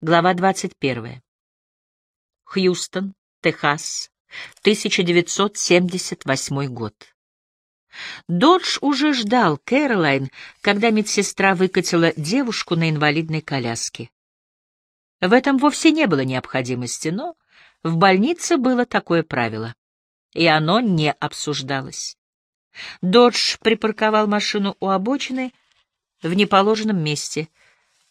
Глава 21. Хьюстон, Техас, 1978 год. Додж уже ждал Кэролайн, когда медсестра выкатила девушку на инвалидной коляске. В этом вовсе не было необходимости, но в больнице было такое правило, и оно не обсуждалось. Додж припарковал машину у обочины в неположенном месте —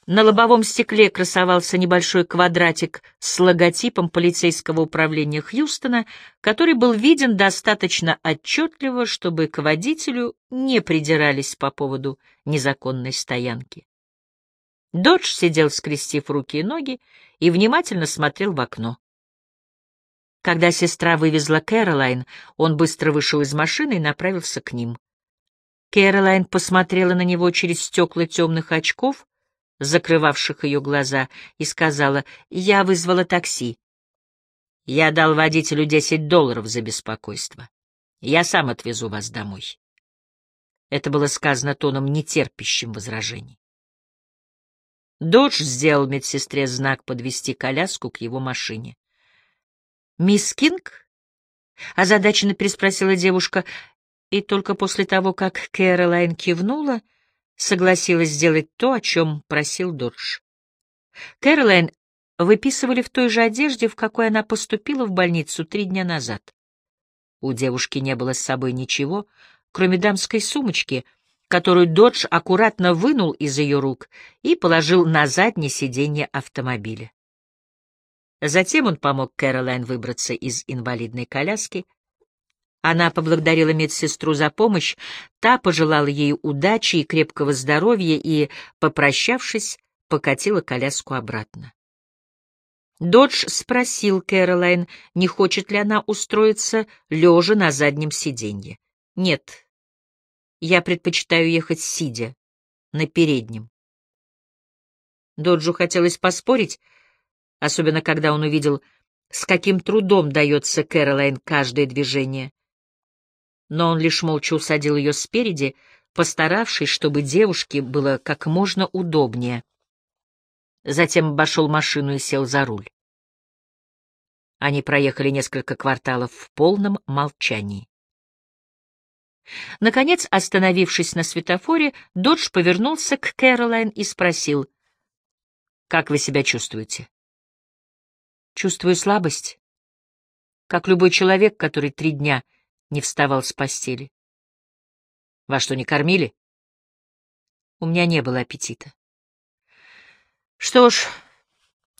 на лобовом стекле красовался небольшой квадратик с логотипом полицейского управления Хьюстона, который был виден достаточно отчетливо, чтобы к водителю не придирались по поводу незаконной стоянки. Додж сидел, скрестив руки и ноги, и внимательно смотрел в окно. Когда сестра вывезла Кэролайн, он быстро вышел из машины и направился к ним. Кэролайн посмотрела на него через стекла темных очков, закрывавших ее глаза, и сказала, «Я вызвала такси. Я дал водителю десять долларов за беспокойство. Я сам отвезу вас домой». Это было сказано тоном, нетерпящим возражений. Додж сделал медсестре знак подвести коляску к его машине. «Мисс Кинг?» — озадаченно переспросила девушка, и только после того, как Кэролайн кивнула, — согласилась сделать то, о чем просил Додж. Кэролайн выписывали в той же одежде, в какой она поступила в больницу три дня назад. У девушки не было с собой ничего, кроме дамской сумочки, которую Додж аккуратно вынул из ее рук и положил на заднее сиденье автомобиля. Затем он помог Кэролайн выбраться из инвалидной коляски — она поблагодарила медсестру за помощь, та пожелала ей удачи и крепкого здоровья и, попрощавшись, покатила коляску обратно. Додж спросил Кэролайн, не хочет ли она устроиться лежа на заднем сиденье. «Нет, я предпочитаю ехать сидя, на переднем». Доджу хотелось поспорить, особенно когда он увидел, с каким трудом дается Кэролайн каждое движение но он лишь молча усадил ее спереди, постаравшись, чтобы девушке было как можно удобнее. Затем обошел машину и сел за руль. Они проехали несколько кварталов в полном молчании. Наконец, остановившись на светофоре, Додж повернулся к Кэролайн и спросил, «Как вы себя чувствуете?» «Чувствую слабость, как любой человек, который три дня — не вставал с постели. Во что не кормили? У меня не было аппетита. Что ж,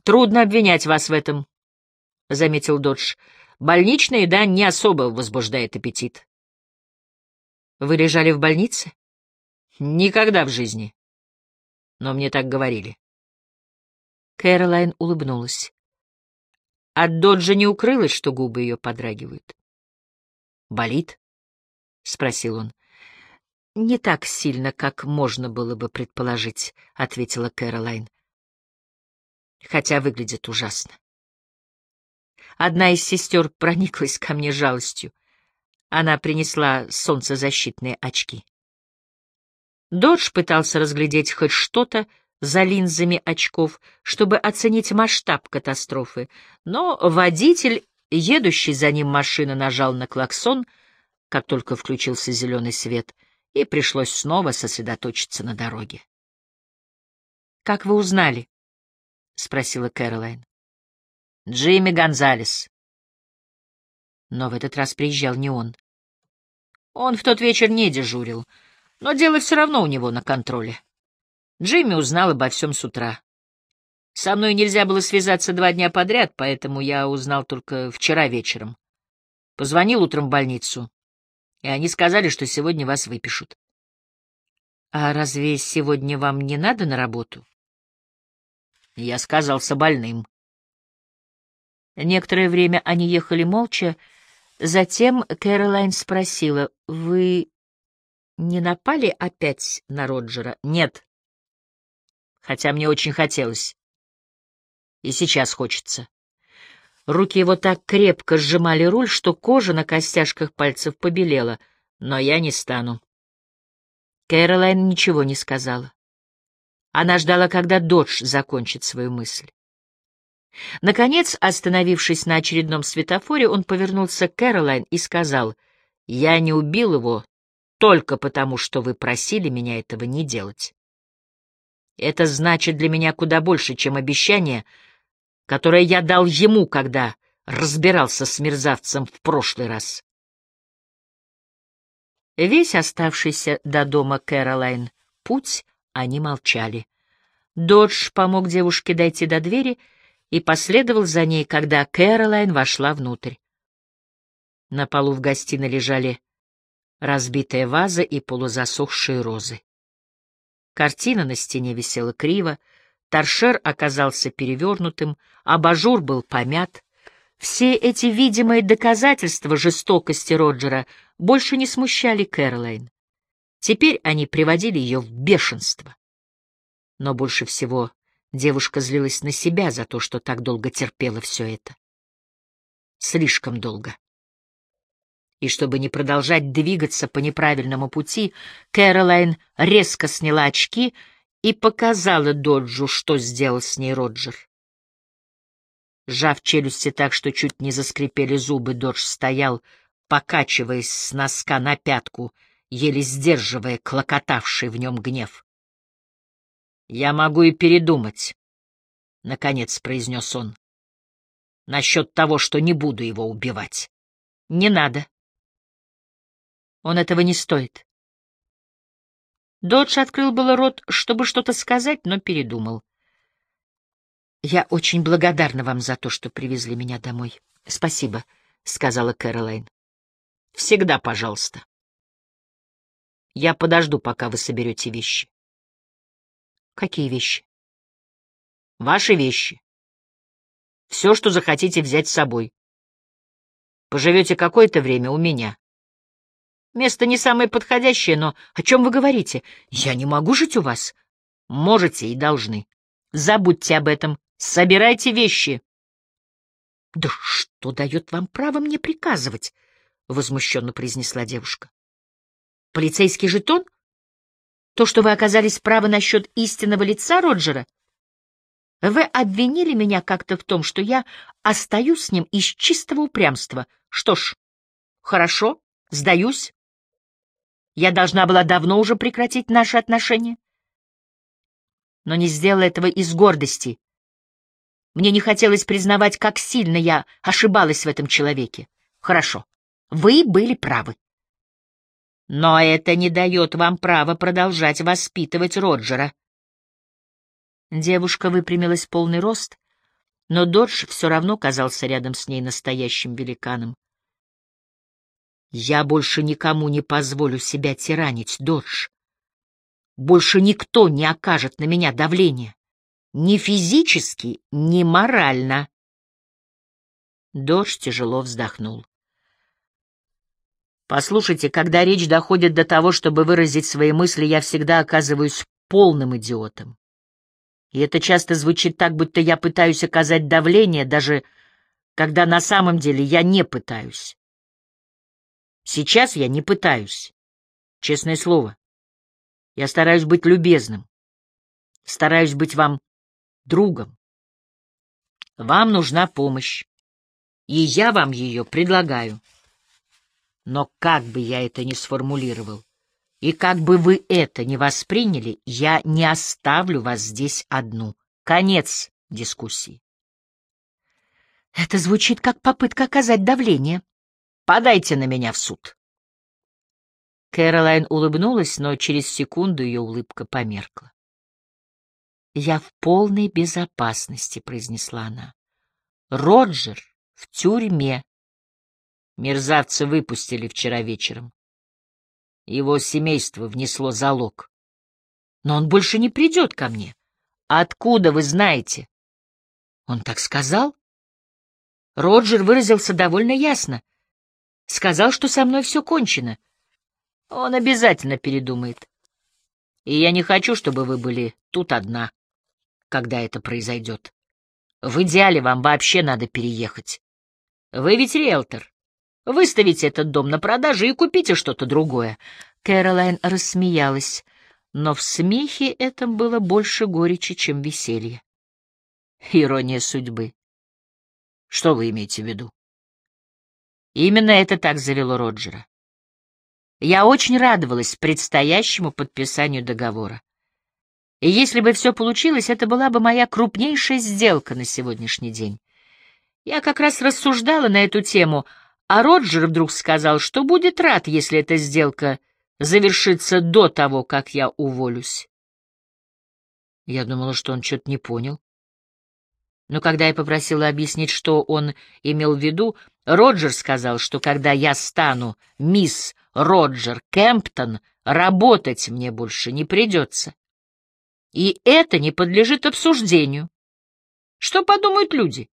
трудно обвинять вас в этом, — заметил Додж. Больничная еда не особо возбуждает аппетит. Вы лежали в больнице? Никогда в жизни. Но мне так говорили. Кэролайн улыбнулась. От Доджа не укрылось, что губы ее подрагивают. Болит? — спросил он. — Не так сильно, как можно было бы предположить, — ответила Кэролайн. Хотя выглядит ужасно. Одна из сестер прониклась ко мне жалостью. Она принесла солнцезащитные очки. Додж пытался разглядеть хоть что-то за линзами очков, чтобы оценить масштаб катастрофы, но водитель Едущий за ним машина нажал на клаксон, как только включился зеленый свет, и пришлось снова сосредоточиться на дороге. «Как вы узнали?» — спросила Кэролайн. «Джимми Гонзалес». Но в этот раз приезжал не он. Он в тот вечер не дежурил, но дело все равно у него на контроле. Джимми узнал обо всем с утра. Со мной нельзя было связаться два дня подряд, поэтому я узнал только вчера вечером. Позвонил утром в больницу, и они сказали, что сегодня вас выпишут. — А разве сегодня вам не надо на работу? Я сказался больным. Некоторое время они ехали молча, затем Кэролайн спросила, — Вы не напали опять на Роджера? — Нет. Хотя мне очень хотелось. И сейчас хочется. Руки его так крепко сжимали руль, что кожа на костяшках пальцев побелела. Но я не стану. Кэролайн ничего не сказала. Она ждала, когда Додж закончит свою мысль. Наконец, остановившись на очередном светофоре, он повернулся к Кэролайн и сказал, «Я не убил его только потому, что вы просили меня этого не делать. Это значит для меня куда больше, чем обещание, которое я дал ему, когда разбирался с мерзавцем в прошлый раз». Весь оставшийся до дома Кэролайн путь они молчали. Додж помог девушке дойти до двери и последовал за ней, когда Кэролайн вошла внутрь. На полу в гостиной лежали разбитая ваза и полузасохшие розы. Картина на стене висела криво, торшер оказался перевернутым, абажур был помят. Все эти видимые доказательства жестокости Роджера больше не смущали Кэролайн. Теперь они приводили ее в бешенство. Но больше всего девушка злилась на себя за то, что так долго терпела все это. Слишком долго. И чтобы не продолжать двигаться по неправильному пути, Кэролайн резко сняла очки и показала Доджу, что сделал с ней Роджер. Сжав челюсти так, что чуть не заскрипели зубы, Додж стоял, покачиваясь с носка на пятку, еле сдерживая клокотавший в нем гнев. «Я могу и передумать», — наконец произнес он, — «насчет того, что не буду его убивать. Не надо. Он этого не стоит». Додж открыл было рот, чтобы что-то сказать, но передумал. «Я очень благодарна вам за то, что привезли меня домой. Спасибо», — сказала Кэролайн. «Всегда пожалуйста. Я подожду, пока вы соберете вещи». Какие вещи? Ваши вещи. Все, что захотите взять с собой. Поживете какое-то время у меня. Место не самое подходящее, но о чем вы говорите? Я не могу жить у вас. Можете и должны. Забудьте об этом. Собирайте вещи. Да что дает вам право мне приказывать? Возмущенно произнесла девушка. Полицейский жетон? — то, что вы оказались правы насчет истинного лица Роджера? Вы обвинили меня как-то в том, что я остаюсь с ним из чистого упрямства. Что ж, хорошо, сдаюсь. Я должна была давно уже прекратить наши отношения. Но не сделала этого из гордости. Мне не хотелось признавать, как сильно я ошибалась в этом человеке. Хорошо, вы были правы. Но это не дает вам права продолжать воспитывать Роджера. Девушка выпрямилась полный рост, но Додж все равно казался рядом с ней настоящим великаном. «Я больше никому не позволю себя тиранить, Додж. Больше никто не окажет на меня давления. Ни физически, ни морально». Додж тяжело вздохнул. Послушайте, когда речь доходит до того, чтобы выразить свои мысли, я всегда оказываюсь полным идиотом. И это часто звучит так, будто я пытаюсь оказать давление, даже когда на самом деле я не пытаюсь. Сейчас я не пытаюсь. Честное слово. Я стараюсь быть любезным. Стараюсь быть вам другом. Вам нужна помощь. И я вам ее предлагаю. Но как бы я это ни сформулировал, и как бы вы это ни восприняли, я не оставлю вас здесь одну. Конец дискуссии. Это звучит как попытка оказать давление. Подайте на меня в суд. Кэролайн улыбнулась, но через секунду ее улыбка померкла. «Я в полной безопасности», — произнесла она. «Роджер в тюрьме. Мерзавца выпустили вчера вечером. Его семейство внесло залог. Но он больше не придет ко мне. Откуда вы знаете? Он так сказал? Роджер выразился довольно ясно. Сказал, что со мной все кончено. Он обязательно передумает. И я не хочу, чтобы вы были тут одна, когда это произойдет. В идеале вам вообще надо переехать. Вы ведь риэлтор. Выставите этот дом на продажу и купите что-то другое. Кэролайн рассмеялась, но в смехе этом было больше горечи, чем веселье. Ирония судьбы. Что вы имеете в виду? Именно это так завело Роджера. Я очень радовалась предстоящему подписанию договора. И если бы все получилось, это была бы моя крупнейшая сделка на сегодняшний день. Я как раз рассуждала на эту тему, а Роджер вдруг сказал, что будет рад, если эта сделка завершится до того, как я уволюсь. Я думала, что он что-то не понял. Но когда я попросила объяснить, что он имел в виду, Роджер сказал, что когда я стану мисс Роджер Кемптон, работать мне больше не придется. И это не подлежит обсуждению. Что подумают люди?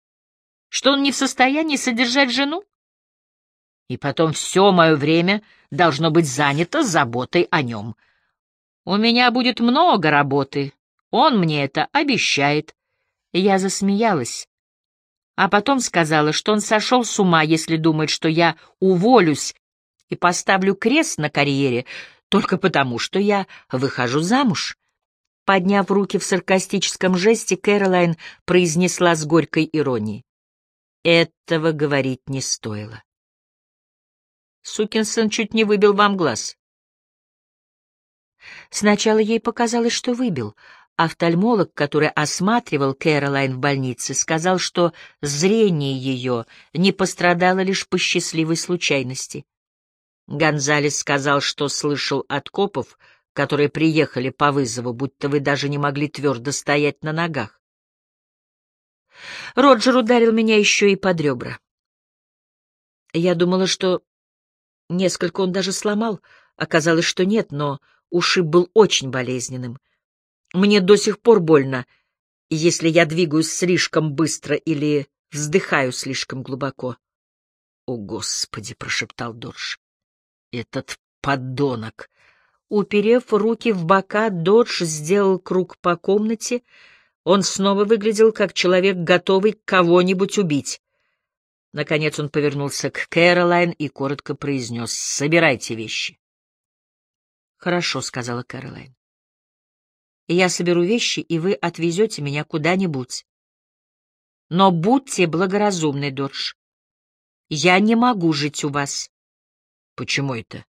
Что он не в состоянии содержать жену? И потом все мое время должно быть занято заботой о нем. У меня будет много работы, он мне это обещает. Я засмеялась, а потом сказала, что он сошел с ума, если думает, что я уволюсь и поставлю крест на карьере только потому, что я выхожу замуж. Подняв руки в саркастическом жесте, Кэролайн произнесла с горькой иронией. Этого говорить не стоило. Сукинсон чуть не выбил вам глаз. Сначала ей показалось, что выбил, Офтальмолог, который осматривал Кэролайн в больнице, сказал, что зрение ее не пострадало лишь по счастливой случайности. Гонзалес сказал, что слышал от копов, которые приехали по вызову, будто вы даже не могли твердо стоять на ногах. Роджер ударил меня еще и под ребра. Я думала, что несколько он даже сломал. Оказалось, что нет, но ушиб был очень болезненным — мне до сих пор больно, если я двигаюсь слишком быстро или вздыхаю слишком глубоко. — О, Господи! — прошептал Додж. — Этот подонок! Уперев руки в бока, Додж сделал круг по комнате. Он снова выглядел как человек, готовый кого-нибудь убить. Наконец он повернулся к Кэролайн и коротко произнес «Собирайте вещи». «Хорошо», — сказала Кэролайн. Я соберу вещи, и вы отвезете меня куда-нибудь. Но будьте благоразумны, Додж. Я не могу жить у вас. Почему это?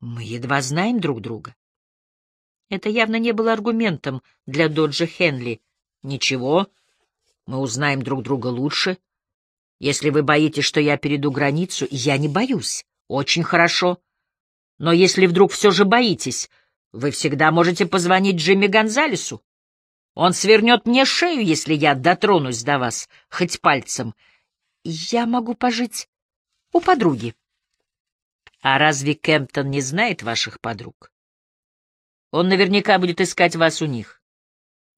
Мы едва знаем друг друга. Это явно не было аргументом для Доджа Хенли. Ничего, мы узнаем друг друга лучше. Если вы боитесь, что я перейду границу, я не боюсь. Очень хорошо. Но если вдруг все же боитесь, вы всегда можете позвонить Джимми Гонзалесу. Он свернет мне шею, если я дотронусь до вас хоть пальцем. Я могу пожить у подруги. А разве Кемптон не знает ваших подруг? Он наверняка будет искать вас у них.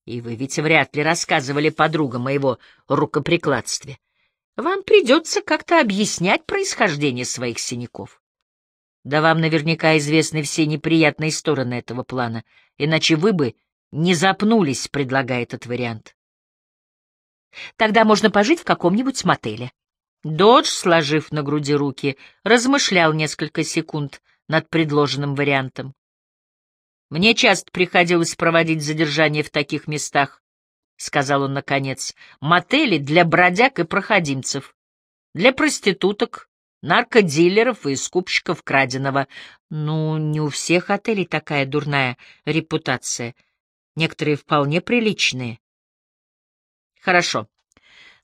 И вы ведь вряд ли рассказывали подругам моего рукоприкладстве. Вам придется как-то объяснять происхождение своих синяков. Да вам наверняка известны все неприятные стороны этого плана, иначе вы бы не запнулись, предлагая этот вариант. Тогда можно пожить в каком-нибудь мотеле. Додж, сложив на груди руки, размышлял несколько секунд над предложенным вариантом. «Мне часто приходилось проводить задержание в таких местах», — сказал он наконец, — «мотели для бродяг и проходимцев, для проституток, наркодилеров и скупщиков краденого. Ну, не у всех отелей такая дурная репутация. Некоторые вполне приличные. Хорошо.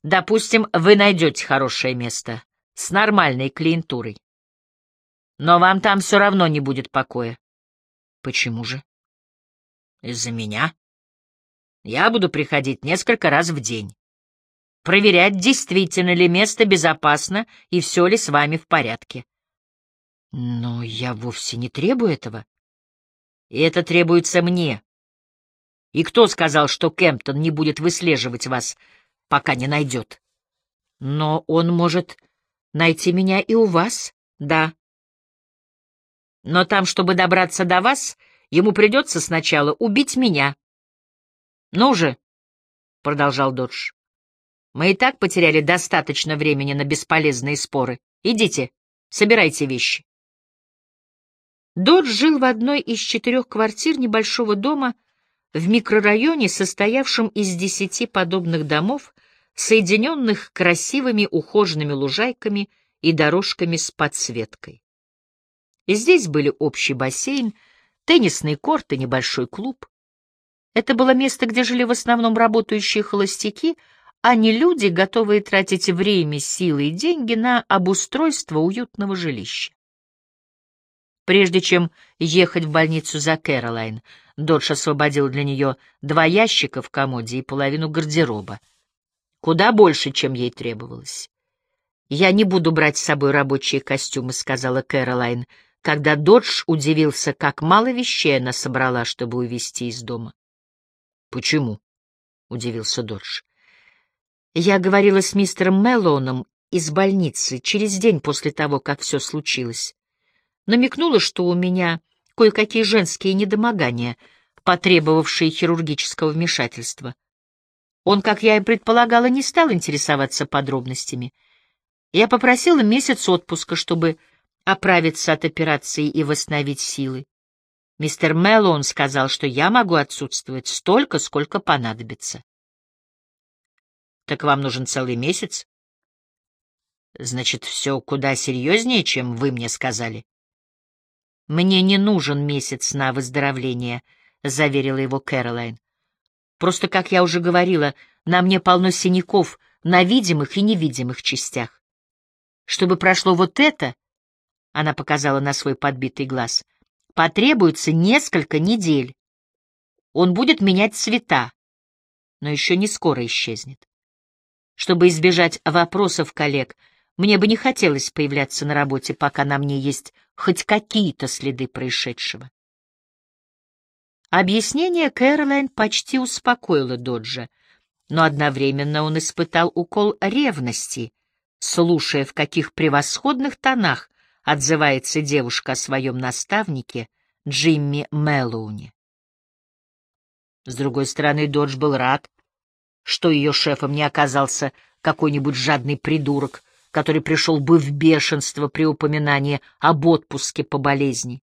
Допустим, вы найдете хорошее место с нормальной клиентурой. Но вам там все равно не будет покоя. Почему же? Из-за меня. Я буду приходить несколько раз в день проверять, действительно ли место безопасно и все ли с вами в порядке. Но я вовсе не требую этого. И это требуется мне. И кто сказал, что Кемптон не будет выслеживать вас, пока не найдет? Но он может найти меня и у вас, да. Но там, чтобы добраться до вас, ему придется сначала убить меня. Ну же, — продолжал Додж, мы и так потеряли достаточно времени на бесполезные споры. Идите, собирайте вещи. Додж жил в одной из четырех квартир небольшого дома в микрорайоне, состоявшем из десяти подобных домов соединенных красивыми ухоженными лужайками и дорожками с подсветкой. И здесь были общий бассейн, теннисный корт и небольшой клуб. Это было место, где жили в основном работающие холостяки, а не люди, готовые тратить время, силы и деньги на обустройство уютного жилища. Прежде чем ехать в больницу за Кэролайн, Додж освободил для нее два ящика в комоде и половину гардероба. Куда больше, чем ей требовалось. «Я не буду брать с собой рабочие костюмы», — сказала Кэролайн, когда Додж удивился, как мало вещей она собрала, чтобы увезти из дома. «Почему?» — удивился Додж. «Я говорила с мистером Меллоуном из больницы через день после того, как все случилось. Намекнула, что у меня кое-какие женские недомогания, потребовавшие хирургического вмешательства. Он, как я и предполагала, не стал интересоваться подробностями. Я попросила месяц отпуска, чтобы оправиться от операции и восстановить силы. Мистер Меллоун сказал, что я могу отсутствовать столько, сколько понадобится. Так вам нужен целый месяц? Значит, все куда серьезнее, чем вы мне сказали. Мне не нужен месяц на выздоровление, заверила его Кэролайн. Просто, как я уже говорила, на мне полно синяков на видимых и невидимых частях. Чтобы прошло вот это, она показала на свой подбитый глаз, потребуется несколько недель. Он будет менять цвета, но еще не скоро исчезнет. Чтобы избежать вопросов коллег, мне бы не хотелось появляться на работе, пока на мне есть хоть какие-то следы происшедшего. Объяснение Кэролайн почти успокоило Доджа, но одновременно он испытал укол ревности, слушая, в каких превосходных тонах отзывается девушка о своем наставнике Джимми Мэллоуне. С другой стороны, Додж был рад, что ее шефом не оказался какой-нибудь жадный придурок, который пришел бы в бешенство при упоминании об отпуске по болезни.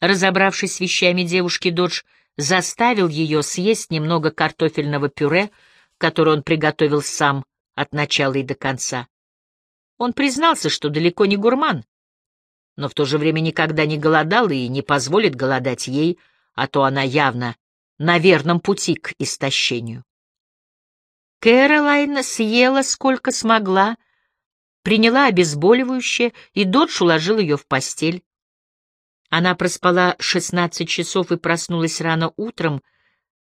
Разобравшись с вещами девушки, Додж заставил ее съесть немного картофельного пюре, которое он приготовил сам от начала и до конца. Он признался, что далеко не гурман, но в то же время никогда не голодал и не позволит голодать ей, а то она явно на верном пути к истощению. Кэролайн съела сколько смогла, приняла обезболивающее, и Додж уложил ее в постель. Она проспала шестнадцать часов и проснулась рано утром,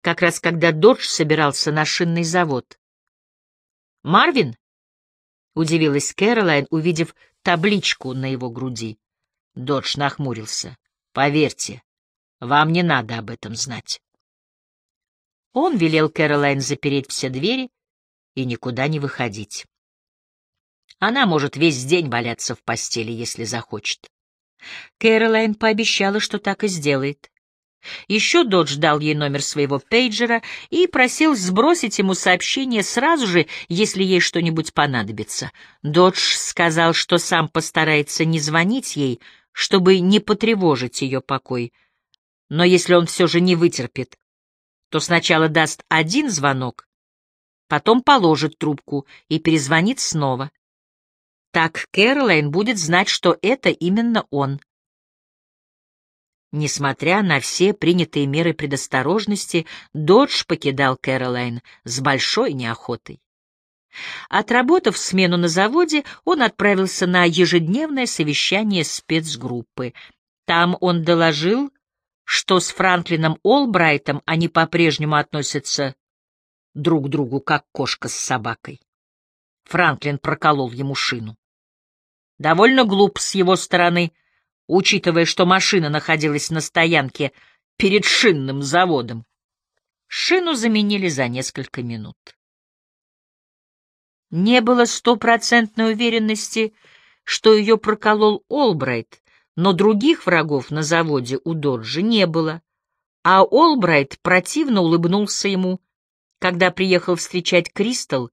как раз когда Додж собирался на шинный завод. «Марвин?» — удивилась Кэролайн, увидев табличку на его груди. Додж нахмурился. «Поверьте, вам не надо об этом знать». Он велел Кэролайн запереть все двери и никуда не выходить. Она может весь день валяться в постели, если захочет. Кэролайн пообещала, что так и сделает. Еще Додж дал ей номер своего пейджера и просил сбросить ему сообщение сразу же, если ей что-нибудь понадобится. Додж сказал, что сам постарается не звонить ей, чтобы не потревожить ее покой. Но если он все же не вытерпит, то сначала даст один звонок, потом положит трубку и перезвонит снова. Так Кэролайн будет знать, что это именно он. Несмотря на все принятые меры предосторожности, Додж покидал Кэролайн с большой неохотой. Отработав смену на заводе, он отправился на ежедневное совещание спецгруппы. Там он доложил, что с Франклином Олбрайтом они по-прежнему относятся друг к другу, как кошка с собакой. Франклин проколол ему шину. Довольно глуп с его стороны, учитывая, что машина находилась на стоянке перед шинным заводом. Шину заменили за несколько минут. Не было стопроцентной уверенности, что ее проколол Олбрайт, но других врагов на заводе у Доджи не было, а Олбрайт противно улыбнулся ему, когда приехал встречать Кристал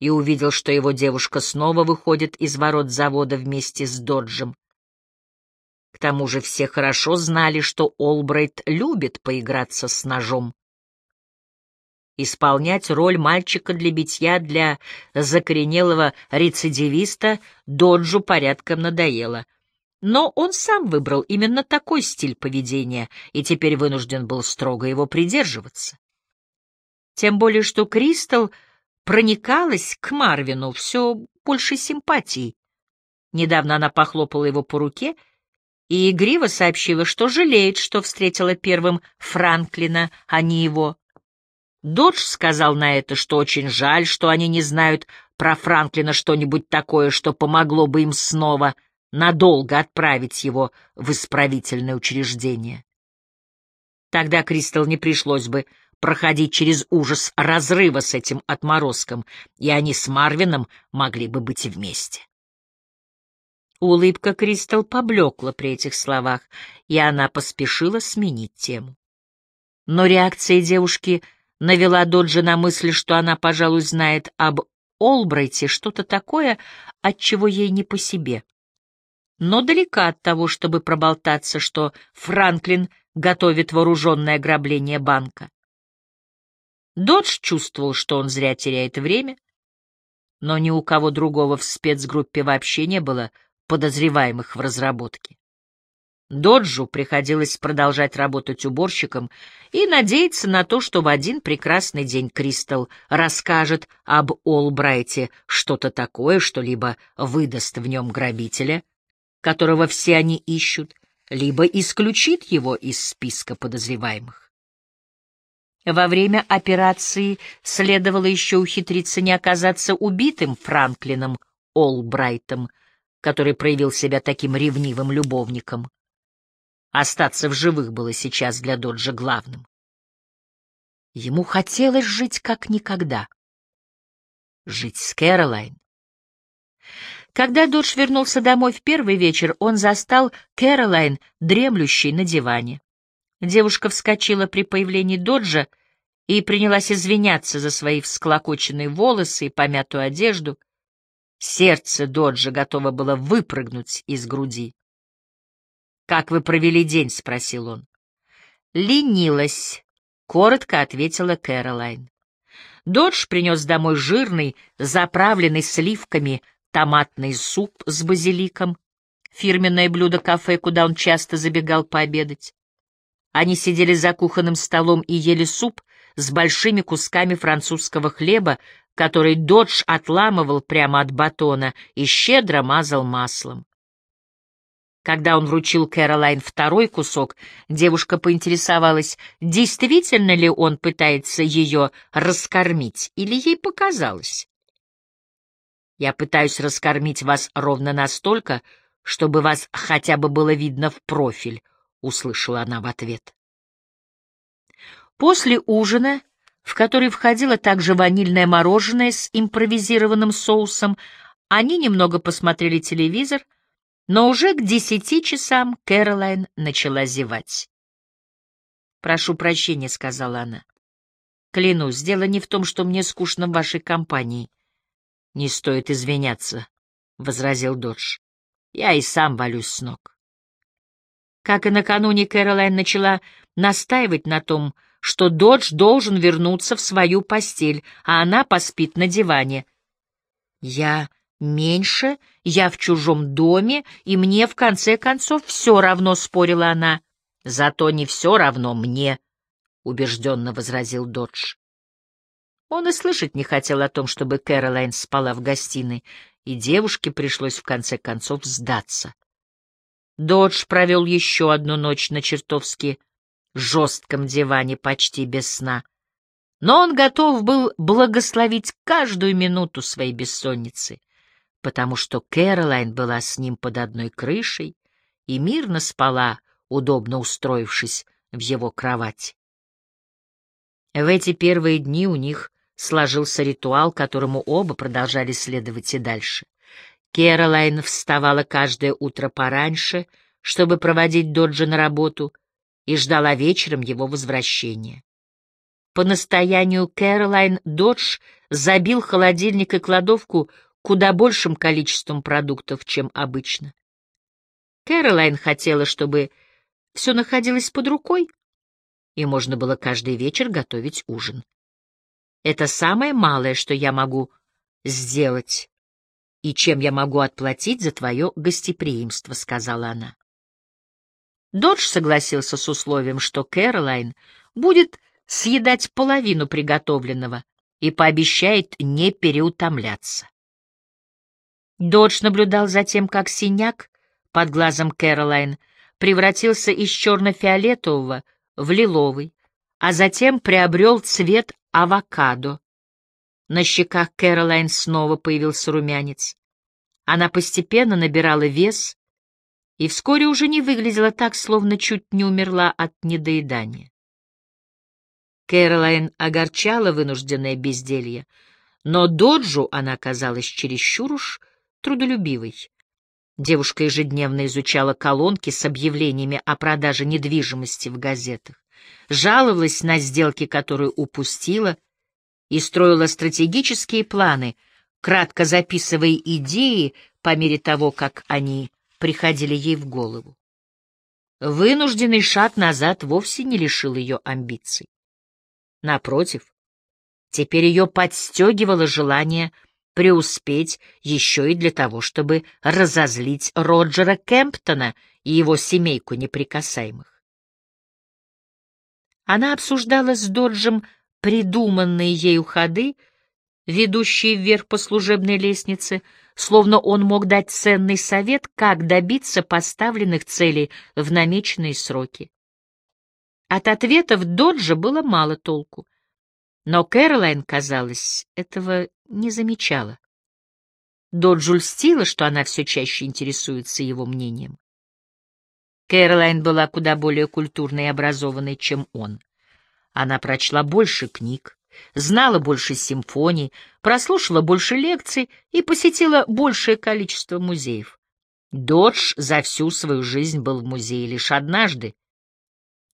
и увидел, что его девушка снова выходит из ворот завода вместе с Доджем. К тому же все хорошо знали, что Олбрайт любит поиграться с ножом. Исполнять роль мальчика для битья для закоренелого рецидивиста Доджу порядком надоело. Но он сам выбрал именно такой стиль поведения и теперь вынужден был строго его придерживаться. Тем более, что Кристал проникалась к Марвину все больше симпатий. Недавно она похлопала его по руке и игриво сообщила, что жалеет, что встретила первым Франклина, а не его. Додж сказал на это, что очень жаль, что они не знают про Франклина что-нибудь такое, что помогло бы им снова надолго отправить его в исправительное учреждение. Тогда Кристал не пришлось бы проходить через ужас разрыва с этим отморозком, и они с Марвином могли бы быть вместе. Улыбка Кристал поблекла при этих словах, и она поспешила сменить тему. Но реакция девушки — навела Доджи на мысль, что она, пожалуй, знает об Олбрайте что-то такое, от чего ей не по себе. Но далека от того, чтобы проболтаться, что Франклин готовит вооруженное ограбление банка. Додж чувствовал, что он зря теряет время, но ни у кого другого в спецгруппе вообще не было подозреваемых в разработке. Доджу приходилось продолжать работать уборщиком и надеяться на то, что в один прекрасный день Кристал расскажет об Олбрайте что-то такое, что либо выдаст в нем грабителя, которого все они ищут, либо исключит его из списка подозреваемых. Во время операции следовало еще ухитриться не оказаться убитым Франклином Олбрайтом, который проявил себя таким ревнивым любовником. Остаться в живых было сейчас для Доджа главным. Ему хотелось жить как никогда. Жить с Кэролайн. Когда Додж вернулся домой в первый вечер, он застал Кэролайн, дремлющей на диване. Девушка вскочила при появлении Доджа и принялась извиняться за свои всклокоченные волосы и помятую одежду. Сердце Доджа готово было выпрыгнуть из груди. «Как вы провели день?» — спросил он. «Ленилась», — коротко ответила Кэролайн. Додж принес домой жирный, заправленный сливками томатный суп с базиликом, фирменное блюдо кафе, куда он часто забегал пообедать. Они сидели за кухонным столом и ели суп с большими кусками французского хлеба, который Додж отламывал прямо от батона и щедро мазал маслом. Когда он вручил Кэролайн второй кусок, девушка поинтересовалась, действительно ли он пытается ее раскормить, или ей показалось. «Я пытаюсь раскормить вас ровно настолько, чтобы вас хотя бы было видно в профиль», — услышала она в ответ. После ужина, в который входило также ванильное мороженое с импровизированным соусом, они немного посмотрели телевизор — но уже к десяти часам Кэролайн начала зевать. «Прошу прощения», — сказала она. «Клянусь, дело не в том, что мне скучно в вашей компании». «Не стоит извиняться», — возразил Додж. «Я и сам валюсь с ног». Как и накануне, Кэролайн начала настаивать на том, что Додж должен вернуться в свою постель, а она поспит на диване. «Я меньше, я в чужом доме, и мне, в конце концов, все равно, — спорила она. — Зато не все равно мне, — убежденно возразил Додж. Он и слышать не хотел о том, чтобы Кэролайн спала в гостиной, и девушке пришлось в конце концов сдаться. Додж провел еще одну ночь на чертовски жестком диване почти без сна, но он готов был благословить каждую минуту своей бессонницы — потому что Кэролайн была с ним под одной крышей и мирно спала, удобно устроившись в его кровати. В эти первые дни у них сложился ритуал, которому оба продолжали следовать и дальше. Кэролайн вставала каждое утро пораньше, чтобы проводить Доджа на работу, и ждала вечером его возвращения. По настоянию Кэролайн Додж забил холодильник и кладовку куда большим количеством продуктов, чем обычно. Кэролайн хотела, чтобы все находилось под рукой, и можно было каждый вечер готовить ужин. Это самое малое, что я могу сделать и чем я могу отплатить за твое гостеприимство», — сказала она. Додж согласился с условием, что Кэролайн будет съедать половину приготовленного и пообещает не переутомляться. Додж наблюдал за тем, как синяк под глазом Кэролайн превратился из черно-фиолетового в лиловый, а затем приобрел цвет авокадо. На щеках Кэролайн снова появился румянец. Она постепенно набирала вес и вскоре уже не выглядела так, словно чуть не умерла от недоедания. Кэролайн огорчала вынужденное безделье, но Доджу она казалась чересчур уж трудолюбивой. Девушка ежедневно изучала колонки с объявлениями о продаже недвижимости в газетах, жаловалась на сделки, которые упустила, и строила стратегические планы, кратко записывая идеи по мере того, как они приходили ей в голову. Вынужденный шаг назад вовсе не лишил ее амбиций. Напротив, теперь ее подстегивало желание преуспеть еще и для того, чтобы разозлить Роджера Кемптона и его семейку неприкасаемых. Она обсуждала с Доджем придуманные ею ходы, ведущие вверх по служебной лестнице, словно он мог дать ценный совет, как добиться поставленных целей в намеченные сроки. От ответов Доджа было мало толку, но Кэролайн, казалось, этого не замечала. Доджу льстила, что она все чаще интересуется его мнением. Кэролайн была куда более культурной и образованной, чем он. Она прочла больше книг, знала больше симфоний, прослушала больше лекций и посетила большее количество музеев. Додж за всю свою жизнь был в музее лишь однажды.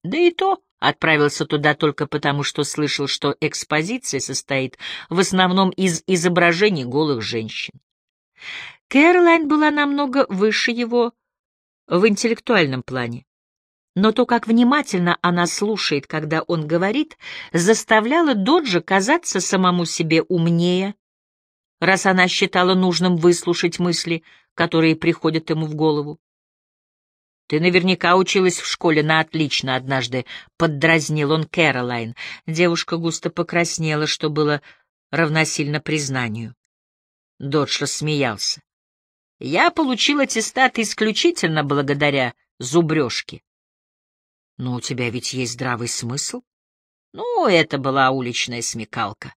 Да и то отправился туда только потому, что слышал, что экспозиция состоит в основном из изображений голых женщин. Кэролайн была намного выше его в интеллектуальном плане но то, как внимательно она слушает, когда он говорит, заставляло Доджа казаться самому себе умнее, раз она считала нужным выслушать мысли, которые приходят ему в голову. «Ты наверняка училась в школе на отлично однажды», — поддразнил он Кэролайн. Девушка густо покраснела, что было равносильно признанию. Додж рассмеялся. «Я получил аттестат исключительно благодаря зубрежке. Но у тебя ведь есть здравый смысл? Ну, это была уличная смекалка.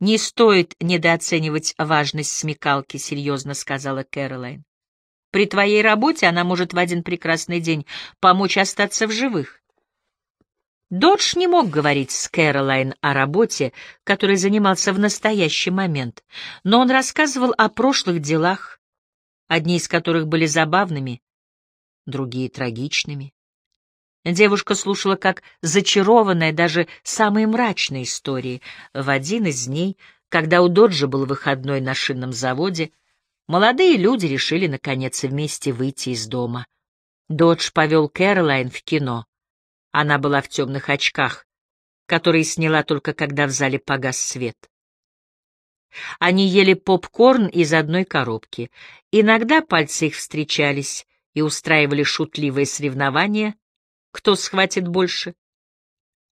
Не стоит недооценивать важность смекалки, серьезно сказала Кэролайн. При твоей работе она может в один прекрасный день помочь остаться в живых. Додж не мог говорить с Кэролайн о работе, которой занимался в настоящий момент, но он рассказывал о прошлых делах, одни из которых были забавными, другие — трагичными. Девушка слушала как зачарованная даже самые мрачные истории. В один из дней, когда у Доджа был выходной на шинном заводе, молодые люди решили, наконец, вместе выйти из дома. Додж повел Кэролайн в кино. Она была в темных очках, которые сняла только когда в зале погас свет. Они ели попкорн из одной коробки. Иногда пальцы их встречались и устраивали шутливые соревнования — кто схватит больше.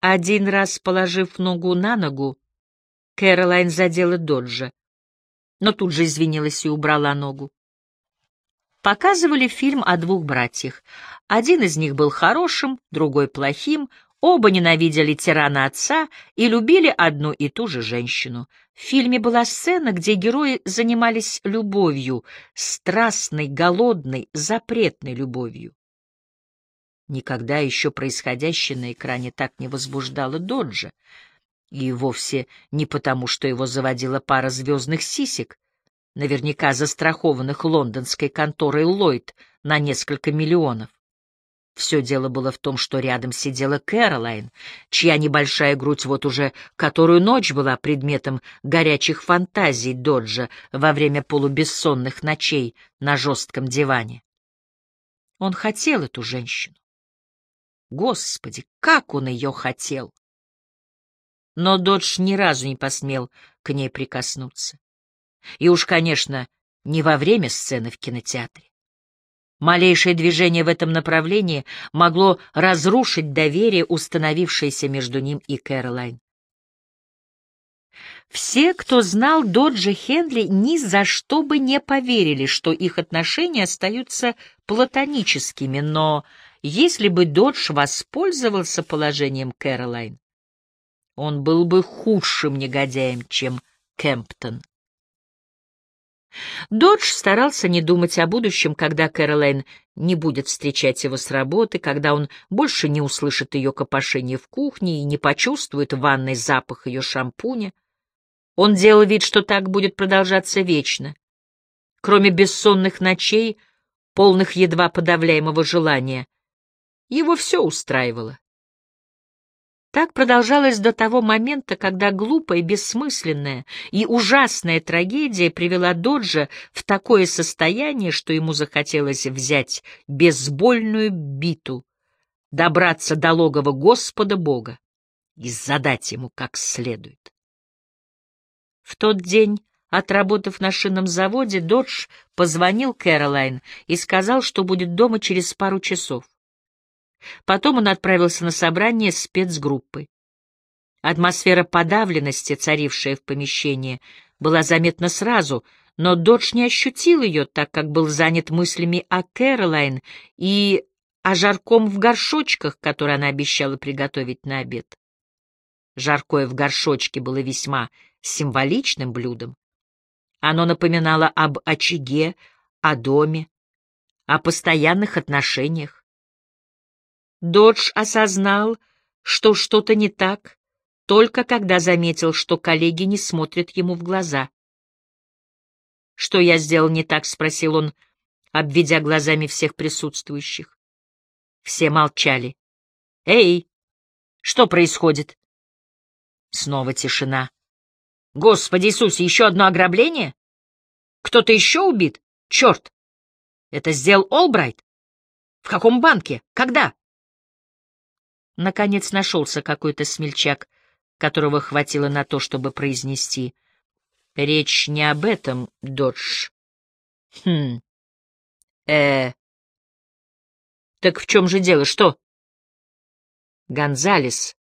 Один раз, положив ногу на ногу, Кэролайн задела Доджа, но тут же извинилась и убрала ногу. Показывали фильм о двух братьях. Один из них был хорошим, другой — плохим, оба ненавидели тирана отца и любили одну и ту же женщину. В фильме была сцена, где герои занимались любовью, страстной, голодной, запретной любовью. Никогда еще происходящее на экране так не возбуждало Доджа. И вовсе не потому, что его заводила пара звездных сисек, наверняка застрахованных лондонской конторой Ллойд на несколько миллионов. Все дело было в том, что рядом сидела Кэролайн, чья небольшая грудь вот уже которую ночь была предметом горячих фантазий Доджа во время полубессонных ночей на жестком диване. Он хотел эту женщину. Господи, как он ее хотел! но Додж ни разу не посмел к ней прикоснуться. И уж, конечно, не во время сцены в кинотеатре. Малейшее движение в этом направлении могло разрушить доверие, установившееся между ним и Кэролайн. Все, кто знал Доджа Хенли, ни за что бы не поверили, что их отношения остаются платоническими, но если бы Додж воспользовался положением Кэролайн, он был бы худшим негодяем, чем Кемптон. Додж старался не думать о будущем, когда Кэролайн не будет встречать его с работы, когда он больше не услышит ее копошение в кухне и не почувствует в ванной запах ее шампуня. Он делал вид, что так будет продолжаться вечно. Кроме бессонных ночей, полных едва подавляемого желания, его все устраивало. Так продолжалось до того момента, когда глупая, бессмысленная и ужасная трагедия привела Доджа в такое состояние, что ему захотелось взять безбольную биту, добраться до логова Господа Бога и задать ему как следует. В тот день, отработав на шинном заводе, Додж позвонил Кэролайн и сказал, что будет дома через пару часов. Потом он отправился на собрание спецгруппы. Атмосфера подавленности, царившая в помещении, была заметна сразу, но Додж не ощутил ее, так как был занят мыслями о Кэролайн и о жарком в горшочках, который она обещала приготовить на обед. Жаркое в горшочке было весьма символичным блюдом. Оно напоминало об очаге, о доме, о постоянных отношениях. Додж осознал, что что-то не так, только когда заметил, что коллеги не смотрят ему в глаза. «Что я сделал не так?» — спросил он, обведя глазами всех присутствующих. Все молчали. «Эй, что происходит?» Снова тишина. «Господи Иисусе, еще одно ограбление? Кто-то еще убит? Черт! Это сделал Олбрайт? В каком банке? Когда?» Наконец нашелся какой-то смельчак, которого хватило на то, чтобы произнести. Речь не об этом, Додж. Хм. Э. Так в чем же дело? Что? Гонзалес.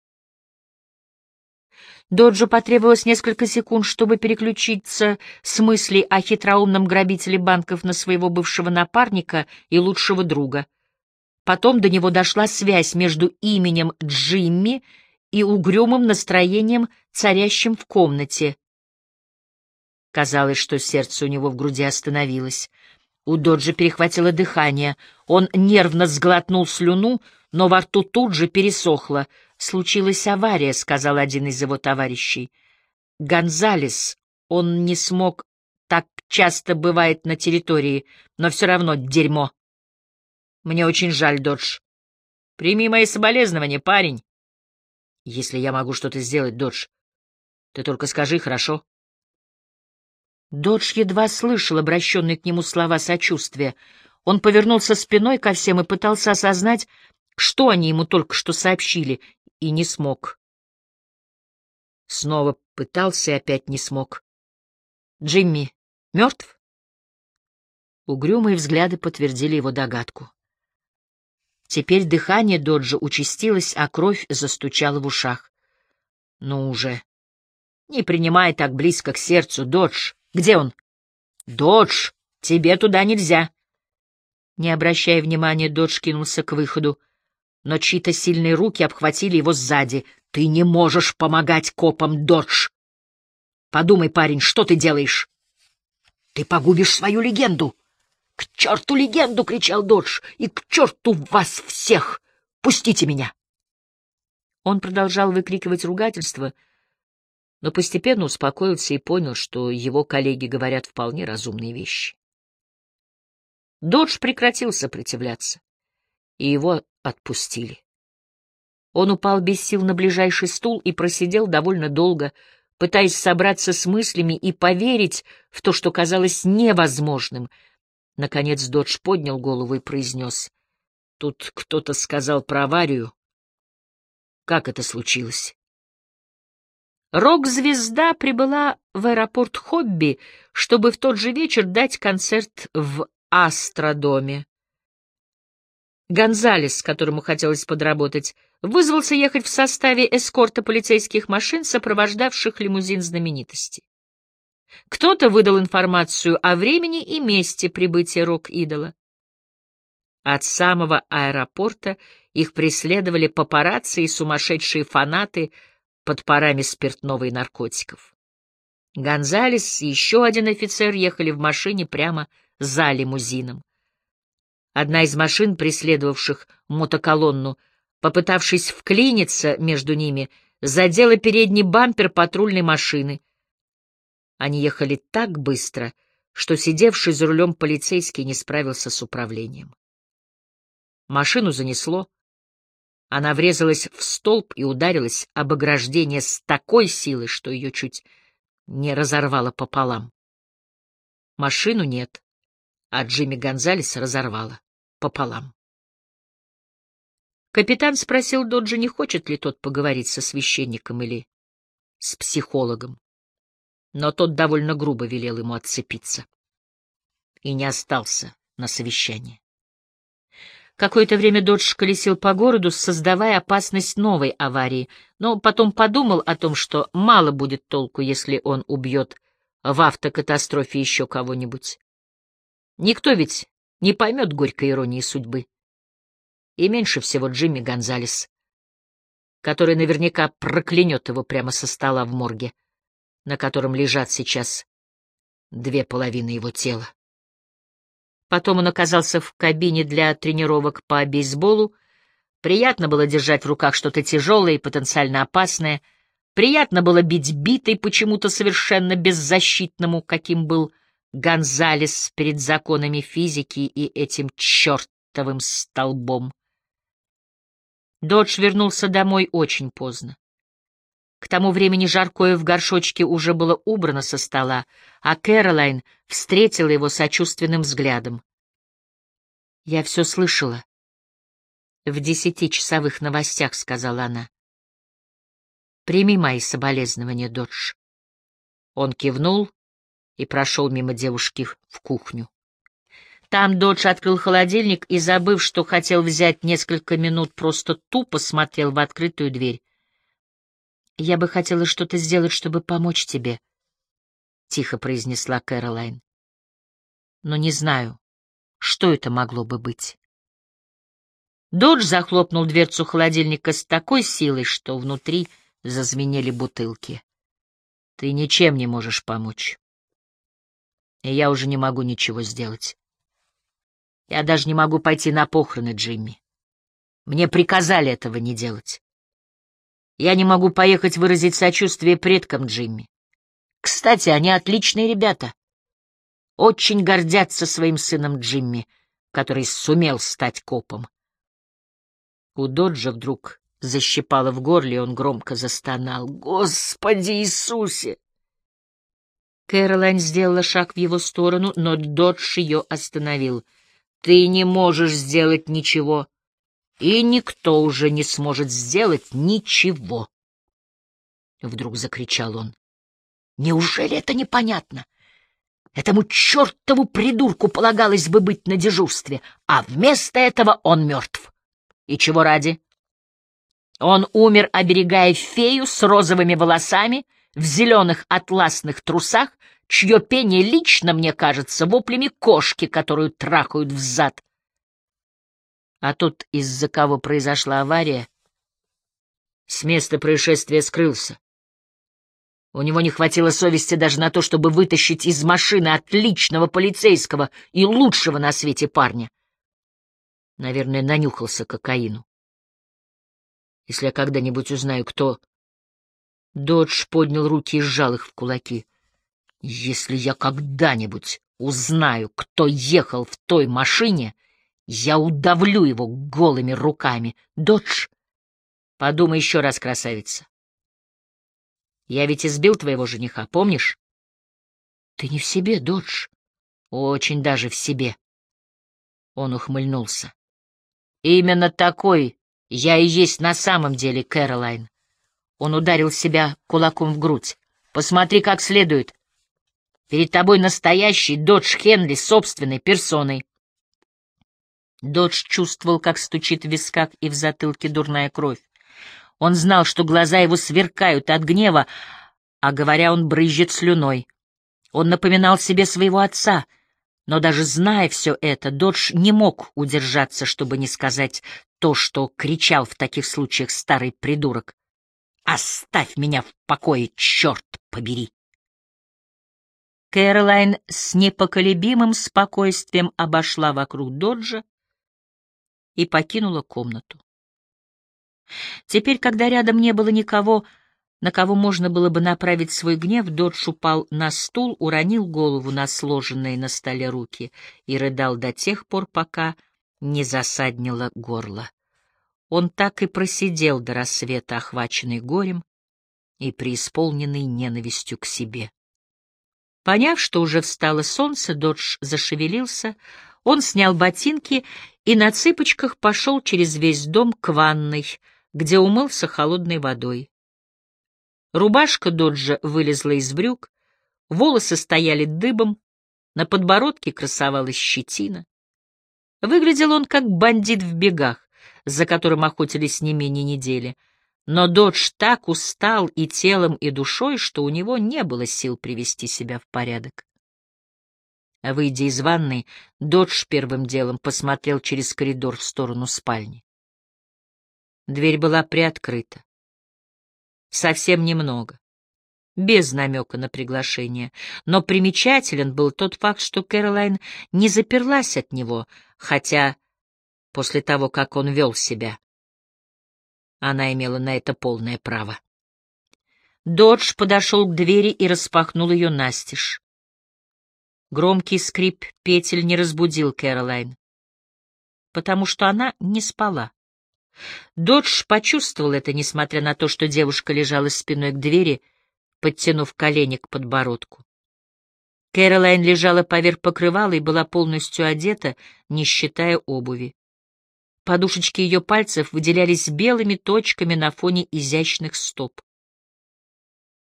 Доджу потребовалось несколько секунд, чтобы переключиться с мыслей о хитроумном грабителе банков на своего бывшего напарника и лучшего друга — Потом до него дошла связь между именем Джимми и угрюмым настроением, царящим в комнате. Казалось, что сердце у него в груди остановилось. У Доджа перехватило дыхание. Он нервно сглотнул слюну, но во рту тут же пересохло. «Случилась авария», — сказал один из его товарищей. «Гонзалес, он не смог, так часто бывает на территории, но все равно дерьмо». Мне очень жаль, Додж. Прими мои соболезнования, парень. Если я могу что-то сделать, Додж, ты только скажи, хорошо? Додж едва слышал обращенные к нему слова сочувствия. Он повернулся спиной ко всем и пытался осознать, что они ему только что сообщили, и не смог. Снова пытался и опять не смог. Джимми мертв? Угрюмые взгляды подтвердили его догадку. Теперь дыхание Доджа участилось, а кровь застучала в ушах. Ну уже. Не принимай так близко к сердцу, Додж. Где он? Додж, тебе туда нельзя. Не обращая внимания, Додж кинулся к выходу, но чьи-то сильные руки обхватили его сзади. Ты не можешь помогать копам, Додж. Подумай, парень, что ты делаешь? Ты погубишь свою легенду. «К черту легенду!» — кричал Додж. «И к черту вас всех! Пустите меня!» Он продолжал выкрикивать ругательство, но постепенно успокоился и понял, что его коллеги говорят вполне разумные вещи. Додж прекратил сопротивляться, и его отпустили. Он упал без сил на ближайший стул и просидел довольно долго, пытаясь собраться с мыслями и поверить в то, что казалось невозможным — Наконец Додж поднял голову и произнес. Тут кто-то сказал про аварию. Как это случилось? Рок-звезда прибыла в аэропорт Хобби, чтобы в тот же вечер дать концерт в Астродоме. Гонзалес, которому хотелось подработать, вызвался ехать в составе эскорта полицейских машин, сопровождавших лимузин знаменитости. Кто-то выдал информацию о времени и месте прибытия рок-идола. От самого аэропорта их преследовали папарацци и сумасшедшие фанаты под парами спиртного и наркотиков. Гонзалес и еще один офицер ехали в машине прямо за лимузином. Одна из машин, преследовавших мотоколонну, попытавшись вклиниться между ними, задела передний бампер патрульной машины. Они ехали так быстро, что сидевший за рулем полицейский не справился с управлением. Машину занесло. Она врезалась в столб и ударилась об ограждение с такой силой, что ее чуть не разорвало пополам. Машину нет, а Джимми Гонзалеса разорвало пополам. Капитан спросил Доджа, не хочет ли тот поговорить со священником или с психологом. Но тот довольно грубо велел ему отцепиться и не остался на совещании. Какое-то время Додж колесил по городу, создавая опасность новой аварии, но потом подумал о том, что мало будет толку, если он убьет в автокатастрофе еще кого-нибудь. Никто ведь не поймет горькой иронии судьбы. И меньше всего Джимми Гонзалес, который наверняка проклянет его прямо со стола в морге, на котором лежат сейчас две половины его тела. Потом он оказался в кабине для тренировок по бейсболу. Приятно было держать в руках что-то тяжелое и потенциально опасное. Приятно было бить битой почему-то совершенно беззащитному, каким был Гонзалес перед законами физики и этим чертовым столбом. Додж вернулся домой очень поздно. К тому времени жаркое в горшочке уже было убрано со стола, а Кэролайн встретила его сочувственным взглядом. «Я все слышала». «В десятичасовых новостях», — сказала она. «Прими мои соболезнования, Додж». Он кивнул и прошел мимо девушки в кухню. Там Додж открыл холодильник и, забыв, что хотел взять несколько минут, просто тупо смотрел в открытую дверь. «Я бы хотела что-то сделать, чтобы помочь тебе», — тихо произнесла Кэролайн. «Но не знаю, что это могло бы быть». Додж захлопнул дверцу холодильника с такой силой, что внутри зазвенели бутылки. «Ты ничем не можешь помочь. И я уже не могу ничего сделать. Я даже не могу пойти на похороны Джимми. Мне приказали этого не делать. Я не могу поехать выразить сочувствие предкам Джимми. Кстати, они отличные ребята. Очень гордятся своим сыном Джимми, который сумел стать копом. У Доджа вдруг защипало в горле, и он громко застонал. «Господи Иисусе!» Кэролайн сделала шаг в его сторону, но Додж ее остановил. «Ты не можешь сделать ничего и никто уже не сможет сделать ничего. Вдруг закричал он. Неужели это непонятно? Этому чертову придурку полагалось бы быть на дежурстве, а вместо этого он мертв. И чего ради? Он умер, оберегая фею с розовыми волосами, в зеленых атласных трусах, чье пение лично, мне кажется, воплями кошки, которую трахают в зад а тот, из-за кого произошла авария, с места происшествия скрылся. У него не хватило совести даже на то, чтобы вытащить из машины отличного полицейского и лучшего на свете парня. Наверное, нанюхался кокаину. Если я когда-нибудь узнаю, кто... Додж поднял руки и сжал их в кулаки. Если я когда-нибудь узнаю, кто ехал в той машине, я удавлю его голыми руками. Додж, подумай еще раз, красавица. Я ведь избил твоего жениха, помнишь? Ты не в себе, Додж. Очень даже в себе. Он ухмыльнулся. Именно такой я и есть на самом деле, Кэролайн. Он ударил себя кулаком в грудь. «Посмотри как следует. Перед тобой настоящий Додж Хенли собственной персоной». Додж чувствовал, как стучит в висках и в затылке дурная кровь. Он знал, что глаза его сверкают от гнева, а говоря, он брызжет слюной. Он напоминал себе своего отца, но даже зная все это, Додж не мог удержаться, чтобы не сказать то, что кричал в таких случаях старый придурок. «Оставь меня в покое, черт побери!» Кэролайн с непоколебимым спокойствием обошла вокруг Доджа и покинула комнату. Теперь, когда рядом не было никого, на кого можно было бы направить свой гнев, Додж упал на стул, уронил голову на сложенные на столе руки и рыдал до тех пор, пока не засаднило горло. Он так и просидел до рассвета, охваченный горем и преисполненный ненавистью к себе. Поняв, что уже встало солнце, Додж зашевелился, он снял ботинки и на цыпочках пошел через весь дом к ванной, где умылся холодной водой. Рубашка Доджа вылезла из брюк, волосы стояли дыбом, на подбородке красовалась щетина. Выглядел он как бандит в бегах, за которым охотились не менее недели. Но Додж так устал и телом, и душой, что у него не было сил привести себя в порядок. Выйдя из ванной, Додж первым делом посмотрел через коридор в сторону спальни. Дверь была приоткрыта. Совсем немного. Без намека на приглашение. Но примечателен был тот факт, что Кэролайн не заперлась от него, хотя после того, как он вел себя, она имела на это полное право. Додж подошел к двери и распахнул ее настежь. Громкий скрип петель не разбудил Кэролайн, потому что она не спала. Додж почувствовал это, несмотря на то, что девушка лежала спиной к двери, подтянув колени к подбородку. Кэролайн лежала поверх покрывала и была полностью одета, не считая обуви. Подушечки ее пальцев выделялись белыми точками на фоне изящных стоп.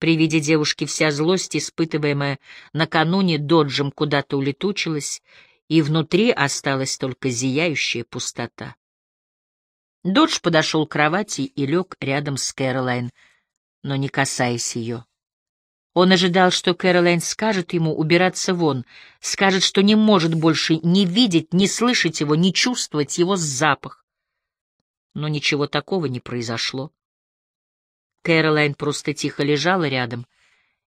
При виде девушки вся злость, испытываемая накануне доджем, куда-то улетучилась, и внутри осталась только зияющая пустота. Додж подошел к кровати и лег рядом с Кэролайн, но не касаясь ее. Он ожидал, что Кэролайн скажет ему убираться вон, скажет, что не может больше ни видеть, ни слышать его, ни чувствовать его запах. Но ничего такого не произошло. Кэролайн просто тихо лежала рядом,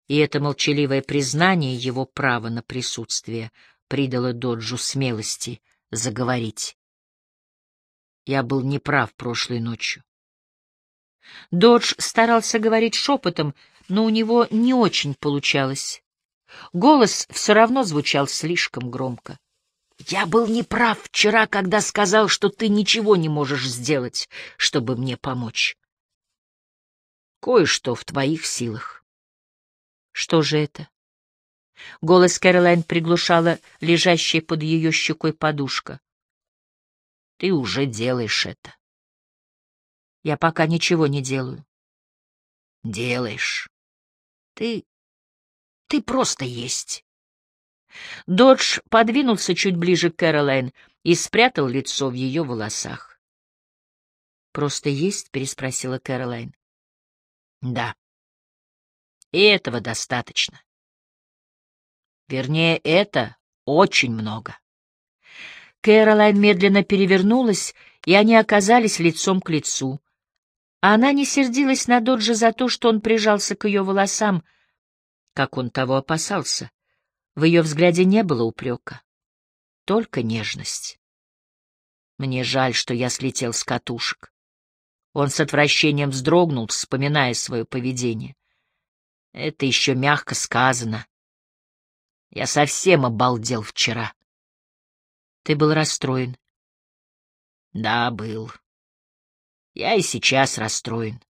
и это молчаливое признание его права на присутствие придало Доджу смелости заговорить. Я был неправ прошлой ночью. Додж старался говорить шепотом, но у него не очень получалось. Голос все равно звучал слишком громко. «Я был неправ вчера, когда сказал, что ты ничего не можешь сделать, чтобы мне помочь кое-что в твоих силах. Что же это? Голос Кэролайн приглушала лежащая под ее щекой подушка. Ты уже делаешь это. Я пока ничего не делаю. Делаешь. Ты... ты просто есть. Додж подвинулся чуть ближе к Кэролайн и спрятал лицо в ее волосах. «Просто есть?» — переспросила Кэролайн. Да. И этого достаточно. Вернее, это очень много. Кэролайн медленно перевернулась, и они оказались лицом к лицу. Она не сердилась на Доджа за то, что он прижался к ее волосам, как он того опасался. В ее взгляде не было упрека, только нежность. Мне жаль, что я слетел с катушек. Он с отвращением вздрогнул, вспоминая свое поведение. Это еще мягко сказано. Я совсем обалдел вчера. Ты был расстроен? Да, был. Я и сейчас расстроен.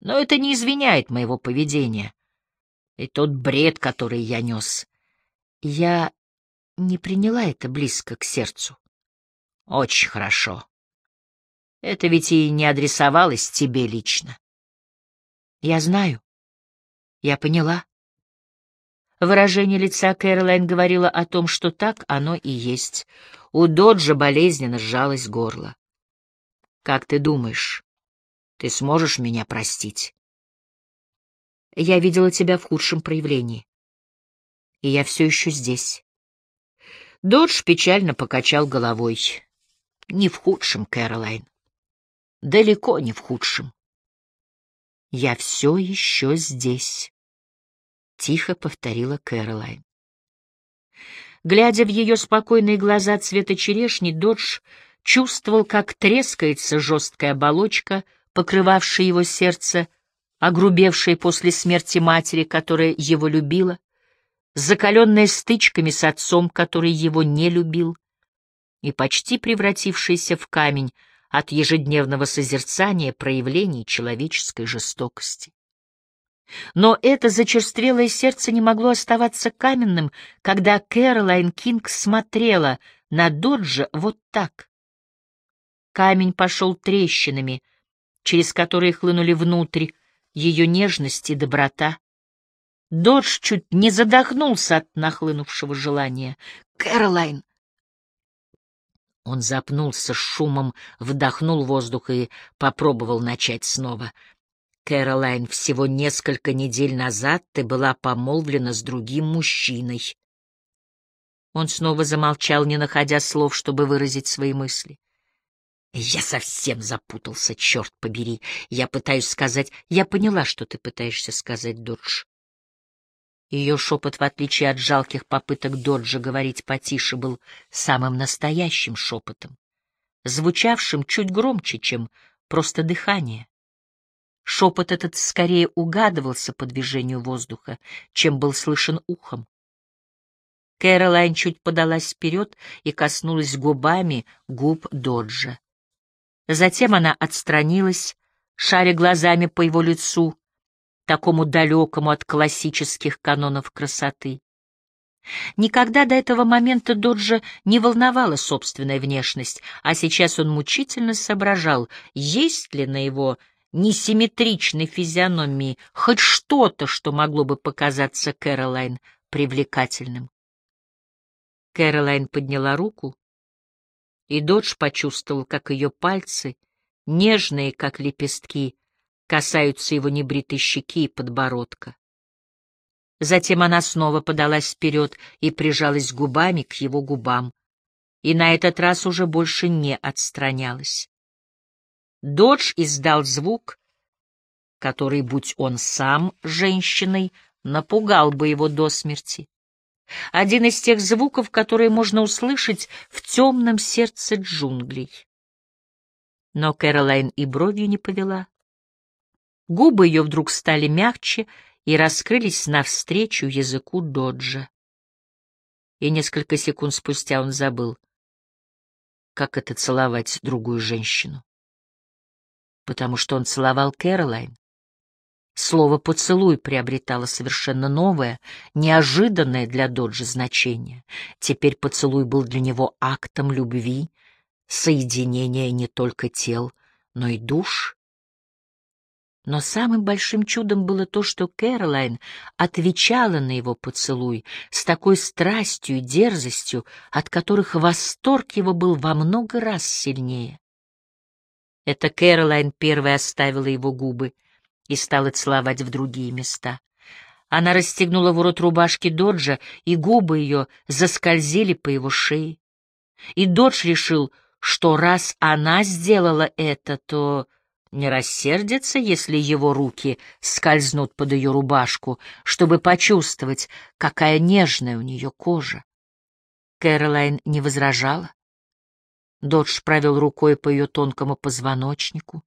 Но это не извиняет моего поведения. И тот бред, который я нес. Я не приняла это близко к сердцу. Очень хорошо. Это ведь и не адресовалось тебе лично. Я знаю. Я поняла. Выражение лица Кэролайн говорило о том, что так оно и есть. У Доджа болезненно сжалось горло. «Как ты думаешь, ты сможешь меня простить?» «Я видела тебя в худшем проявлении, и я все еще здесь». Додж печально покачал головой. «Не в худшем, Кэролайн. Далеко не в худшем. Я все еще здесь» тихо повторила Кэролайн. Глядя в ее спокойные глаза цвета черешни, Додж чувствовал, как трескается жесткая оболочка, покрывавшая его сердце, огрубевшее после смерти матери, которая его любила, закаленная стычками с отцом, который его не любил, и почти превратившаяся в камень от ежедневного созерцания проявлений человеческой жестокости. Но это зачерствелое сердце не могло оставаться каменным, когда Кэролайн Кинг смотрела на Доджа вот так. Камень пошел трещинами, через которые хлынули внутрь ее нежность и доброта. Додж чуть не задохнулся от нахлынувшего желания. «Кэролайн!» Он запнулся шумом, вдохнул воздух и попробовал начать снова — Кэролайн, всего несколько недель назад ты была помолвлена с другим мужчиной. Он снова замолчал, не находя слов, чтобы выразить свои мысли. Я совсем запутался, черт побери. Я пытаюсь сказать... Я поняла, что ты пытаешься сказать, Додж. Ее шепот, в отличие от жалких попыток Доджа говорить потише, был самым настоящим шепотом, звучавшим чуть громче, чем просто дыхание. Шепот этот скорее угадывался по движению воздуха, чем был слышен ухом. Кэролайн чуть подалась вперед и коснулась губами губ Доджа. Затем она отстранилась, шаря глазами по его лицу, такому далекому от классических канонов красоты. Никогда до этого момента Доджа не волновала собственная внешность, а сейчас он мучительно соображал, есть ли на его несимметричной физиономии хоть что-то, что могло бы показаться Кэролайн привлекательным. Кэролайн подняла руку, и Додж почувствовал, как ее пальцы, нежные, как лепестки, касаются его небритой щеки и подбородка. Затем она снова подалась вперед и прижалась губами к его губам, и на этот раз уже больше не отстранялась. Додж издал звук, который, будь он сам женщиной, напугал бы его до смерти. Один из тех звуков, которые можно услышать в темном сердце джунглей. Но Кэролайн и бровью не повела. Губы ее вдруг стали мягче и раскрылись навстречу языку Доджа. И несколько секунд спустя он забыл, как это целовать другую женщину потому что он целовал Кэролайн. Слово «поцелуй» приобретало совершенно новое, неожиданное для Доджа значение. Теперь поцелуй был для него актом любви, соединения не только тел, но и душ. Но самым большим чудом было то, что Кэролайн отвечала на его поцелуй с такой страстью и дерзостью, от которых восторг его был во много раз сильнее. Это Кэролайн первой оставила его губы и стала целовать в другие места. Она расстегнула ворот рубашки Доджа, и губы ее заскользили по его шее. И Додж решил, что раз она сделала это, то не рассердится, если его руки скользнут под ее рубашку, чтобы почувствовать, какая нежная у нее кожа. Кэролайн не возражала. Додж провел рукой по ее тонкому позвоночнику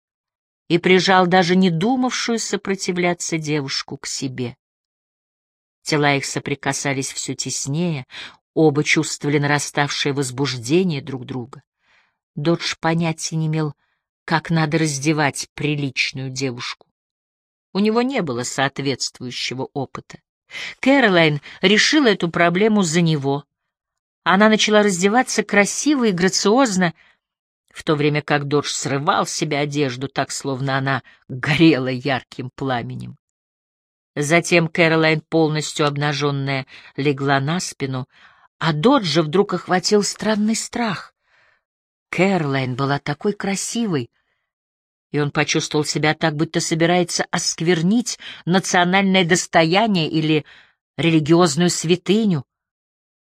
и прижал даже не думавшую сопротивляться девушку к себе. Тела их соприкасались все теснее, оба чувствовали нараставшее возбуждение друг друга. Додж понятия не имел, как надо раздевать приличную девушку. У него не было соответствующего опыта. Кэролайн решила эту проблему за него — она начала раздеваться красиво и грациозно, в то время как Додж срывал с себя одежду, так словно она горела ярким пламенем. Затем Кэролайн, полностью обнаженная, легла на спину, а Доджа вдруг охватил странный страх. Кэролайн была такой красивой, и он почувствовал себя так, будто собирается осквернить национальное достояние или религиозную святыню.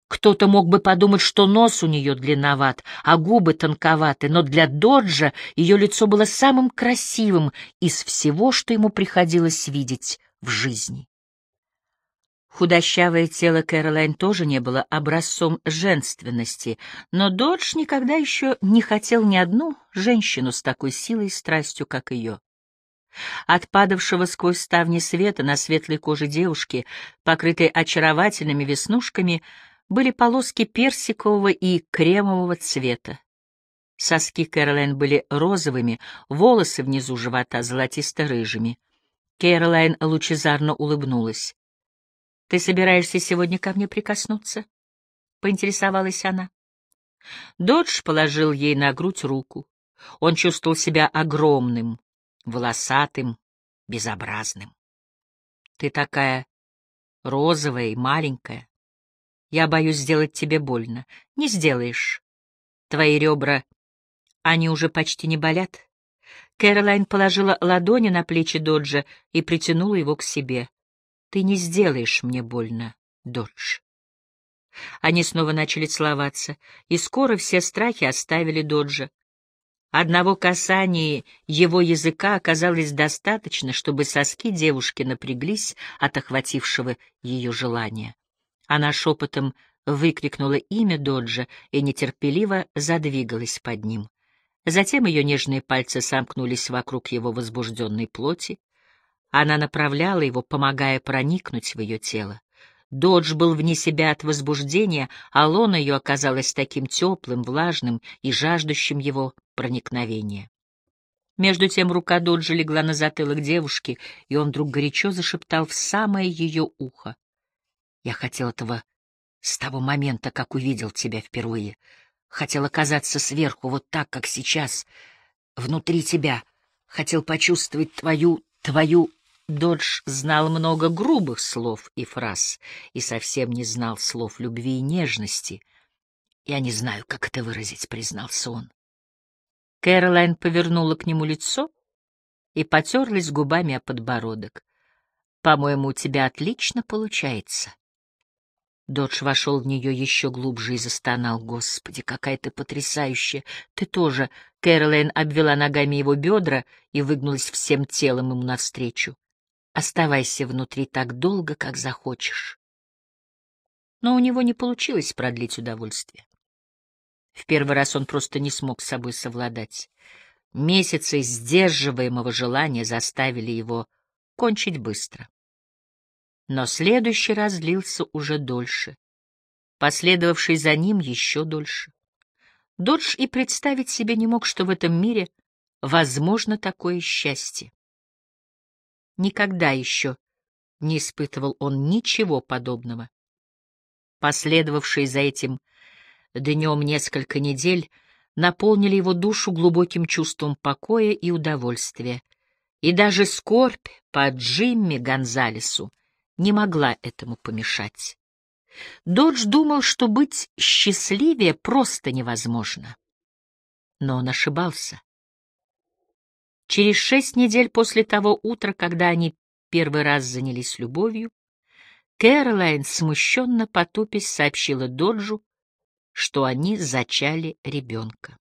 Кто-то мог бы подумать, что нос у нее длинноват, а губы тонковаты, но для Доджа ее лицо было самым красивым из всего, что ему приходилось видеть в жизни. Худощавое тело Кэролайн тоже не было образцом женственности, но Додж никогда еще не хотел ни одну женщину с такой силой и страстью, как ее. От падавшего сквозь ставни света на светлой коже девушки, покрытой очаровательными веснушками, были полоски персикового и кремового цвета. Соски Кэролайн были розовыми, волосы внизу живота золотисто-рыжими. Кэролайн лучезарно улыбнулась. «Ты собираешься сегодня ко мне прикоснуться?» — поинтересовалась она. Додж положил ей на грудь руку. Он чувствовал себя огромным, волосатым, безобразным. «Ты такая розовая и маленькая. Я боюсь сделать тебе больно. Не сделаешь. Твои ребра, они уже почти не болят. Кэролайн положила ладони на плечи Доджа и притянула его к себе. «Ты не сделаешь мне больно, Додж». Они снова начали целоваться, и скоро все страхи оставили Доджа. Одного касания его языка оказалось достаточно, чтобы соски девушки напряглись от охватившего ее желания. Она шепотом выкрикнула имя Доджа и нетерпеливо задвигалась под ним. Затем ее нежные пальцы сомкнулись вокруг его возбужденной плоти. Она направляла его, помогая проникнуть в ее тело. Додж был вне себя от возбуждения, а лона ее оказалась таким теплым, влажным и жаждущим его проникновения. Между тем рука Доджа легла на затылок девушки, и он вдруг горячо зашептал в самое ее ухо. «Я хотел этого с того момента, как увидел тебя впервые. Хотел оказаться сверху, вот так, как сейчас, внутри тебя. Хотел почувствовать твою, твою... Додж знал много грубых слов и фраз, и совсем не знал слов любви и нежности. «Я не знаю, как это выразить», — признался он. Кэролайн повернула к нему лицо и потерлась губами о подбородок. «По-моему, у тебя отлично получается». Додж вошел в нее еще глубже и застонал. «Господи, какая ты потрясающая! Ты тоже!» Кэролайн обвела ногами его бедра и выгнулась всем телом ему навстречу. «Оставайся внутри так долго, как захочешь». Но у него не получилось продлить удовольствие. В первый раз он просто не смог с собой совладать. Месяцы сдерживаемого желания заставили его кончить быстро. Но следующий раз длился уже дольше, последовавший за ним еще дольше. Додж и представить себе не мог, что в этом мире возможно такое счастье. Никогда еще не испытывал он ничего подобного. Последовавшие за этим днем несколько недель наполнили его душу глубоким чувством покоя и удовольствия, и даже скорбь по Джимми Гонзалесу не могла этому помешать. Додж думал, что быть счастливее просто невозможно. Но он ошибался. Через шесть недель после того утра, когда они первый раз занялись любовью, Кэролайн, смущенно потупясь, сообщила Доджу, что они зачали ребенка.